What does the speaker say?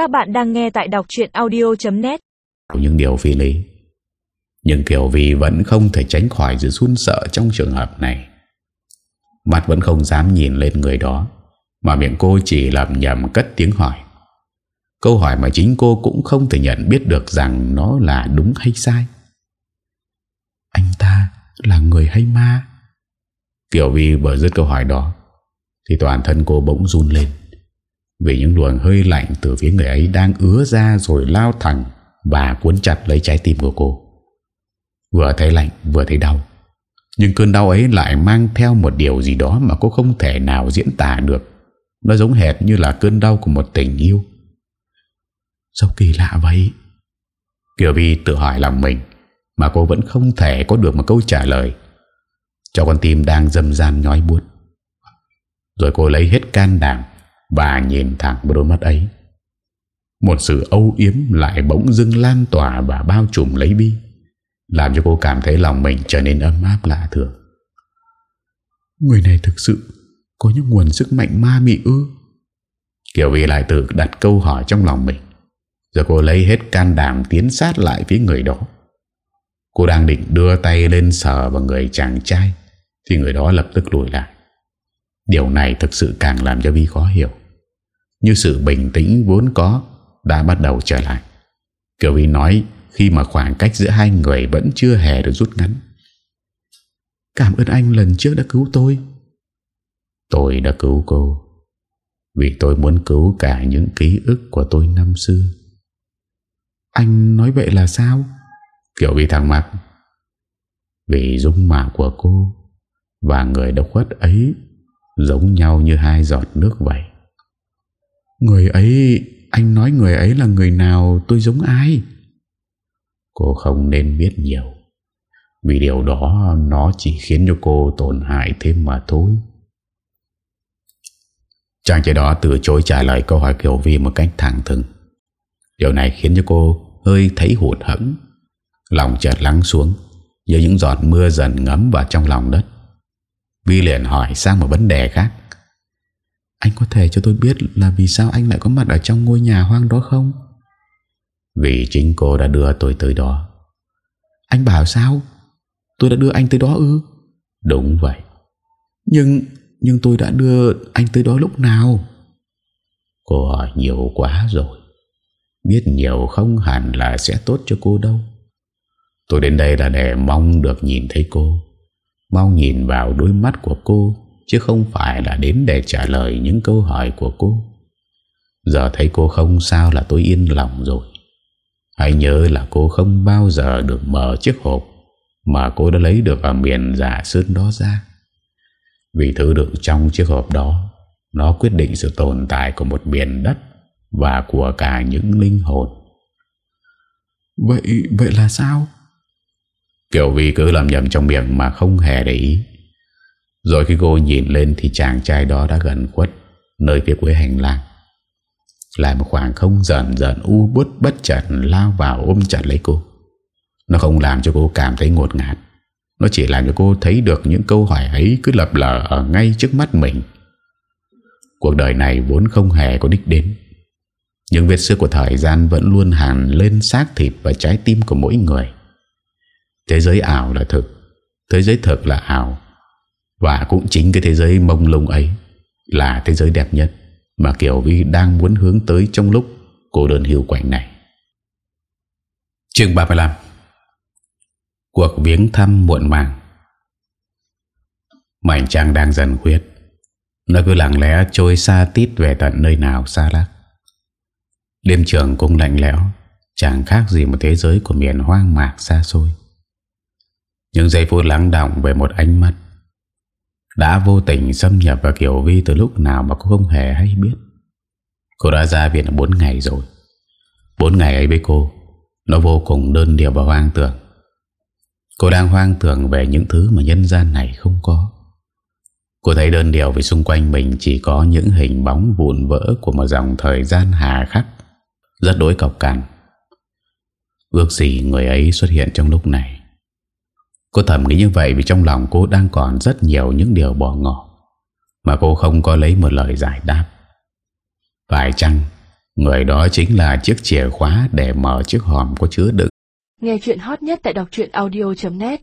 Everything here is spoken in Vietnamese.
Các bạn đang nghe tại đọc chuyện audio.net Những điều phi lý. Nhưng Kiều Vi vẫn không thể tránh khỏi sự run sợ trong trường hợp này. Mặt vẫn không dám nhìn lên người đó, Mà miệng cô chỉ lầm nhầm cất tiếng hỏi. Câu hỏi mà chính cô cũng không thể nhận biết được rằng nó là đúng hay sai. Anh ta là người hay ma? Kiều Vi vừa dứt câu hỏi đó, Thì toàn thân cô bỗng run lên. Vì những luồng hơi lạnh từ phía người ấy đang ứa ra rồi lao thẳng Và cuốn chặt lấy trái tim của cô. Vừa thấy lạnh, vừa thấy đau. Nhưng cơn đau ấy lại mang theo một điều gì đó mà cô không thể nào diễn tả được. Nó giống hệt như là cơn đau của một tình yêu. Sao kỳ lạ vậy? Kiều Vi tự hỏi lòng mình, Mà cô vẫn không thể có được một câu trả lời. Cho con tim đang dâm gian nhói buốt. Rồi cô lấy hết can đảm và nhìn thẳng vào đôi mắt ấy. Một sự âu yếm lại bỗng dưng lan tỏa Và bao trùm lấy Bi, Làm cho cô cảm thấy lòng mình trở nên ấm áp lạ thường. Người này thực sự Có những nguồn sức mạnh ma mị ư? Kiều Vi lại tự đặt câu hỏi trong lòng mình. Rồi cô lấy hết can đảm tiến sát lại phía người đó. Cô đang định đưa tay lên sờ vào người chàng trai, Thì người đó lập tức lùi lại. Điều này thực sự càng làm cho Vi khó hiểu. Như sự bình tĩnh vốn có, Đã bắt đầu trở lại. Kiều Vy nói Khi mà khoảng cách giữa hai người Vẫn chưa hề được rút ngắn. Cảm ơn anh lần trước đã cứu tôi. Tôi đã cứu cô, Vì tôi muốn cứu cả những ký ức của tôi năm xưa. Anh nói vậy là sao? Kiều Vy thẳng mặt Vì dung mạo của cô Và người độc khuất ấy Giống nhau như hai giọt nước vậy. Người ấy Anh nói người ấy là người nào Tôi giống ai? Cô không nên biết nhiều. Vì điều đó Nó chỉ khiến cho cô tổn hại thêm mà thôi. Chàng trai đó từ chối trả lời câu hỏi Kiều Vi một cách thẳng thừng. Điều này khiến cho cô hơi thấy hụt hẫng. Lòng chợt lắng xuống Như những giọt mưa dần ngấm vào trong lòng đất. Vi liền hỏi sang một vấn đề khác Anh có thể cho tôi biết là vì sao anh lại có mặt ở trong ngôi nhà hoang đó không? Vì chính cô đã đưa tôi tới đó Anh bảo sao? Tôi đã đưa anh tới đó ư? Đúng vậy Nhưng nhưng tôi đã đưa anh tới đó lúc nào? Cô hỏi nhiều quá rồi Biết nhiều không hẳn là sẽ tốt cho cô đâu Tôi đến đây là để mong được nhìn thấy cô Mong nhìn vào đôi mắt của cô Chứ không phải là đến để trả lời những câu hỏi của cô. Giờ thấy cô không sao là tôi yên lòng rồi. Hãy nhớ là cô không bao giờ được mở chiếc hộp Mà cô đã lấy được ở miền giả sơn đó ra. Vì thứ đựng trong chiếc hộp đó Nó quyết định sự tồn tại của một miền đất Và của cả những linh hồn. Vậy, vậy là sao? Kiều Vi cứ làm nhầm trong miệng mà không hề để ý rồi khi cô nhìn lên thì chàng trai đó đã gần khuất, Nơi phía cuối hành lang. Lại một khoảng không dần dần u bút bất chợt lao vào ôm chặt lấy cô. Nó không làm cho cô cảm thấy ngột ngạt. Nó chỉ làm cho cô thấy được những câu hỏi ấy cứ lập lờ ở ngay trước mắt mình. Cuộc đời này vốn không hề có đích đến. Những vết xưa của thời gian vẫn luôn hàn lên xác thịt và trái tim của mỗi người. Thế giới ảo là thực, Thế giới thực là ảo. Và cũng chính cái thế giới mông lung ấy Là thế giới đẹp nhất Mà Kiều Vi đang muốn hướng tới Trong lúc cô đơn hiu quạnh này. Chương 35 Cuộc viếng thăm muộn màng. Mảnh trăng đang dần khuyết. Nó cứ lặng lẽ trôi xa tít về tận nơi nào xa lắc. Đêm trường cũng lạnh lẽo, Chẳng khác gì một thế giới của miền hoang mạc xa xôi. Những giây phút lắng động về một ánh mắt đã vô tình xâm nhập vào Kiều Vi từ lúc nào mà cô không hề hay biết. Cô đã ra viện 4 ngày rồi. 4 ngày ấy với cô, Nó vô cùng đơn điệu và hoang tưởng. Cô đang hoang tưởng về những thứ mà nhân gian này không có. Cô thấy đơn điệu vì xung quanh mình chỉ có những hình bóng vụn vỡ của một dòng thời gian hà khắc, Rất đối cọc cằn. Ước gì người ấy xuất hiện trong lúc này. Cô thầm nghĩ như vậy vì trong lòng cô đang còn rất nhiều những điều bỏ ngỏ, Mà cô không có lấy một lời giải đáp. Phải chăng Người đó chính là chiếc chìa khóa để mở chiếc hòm có chứa đựng? Nghe chuyện hot nhất tại đọc audio.net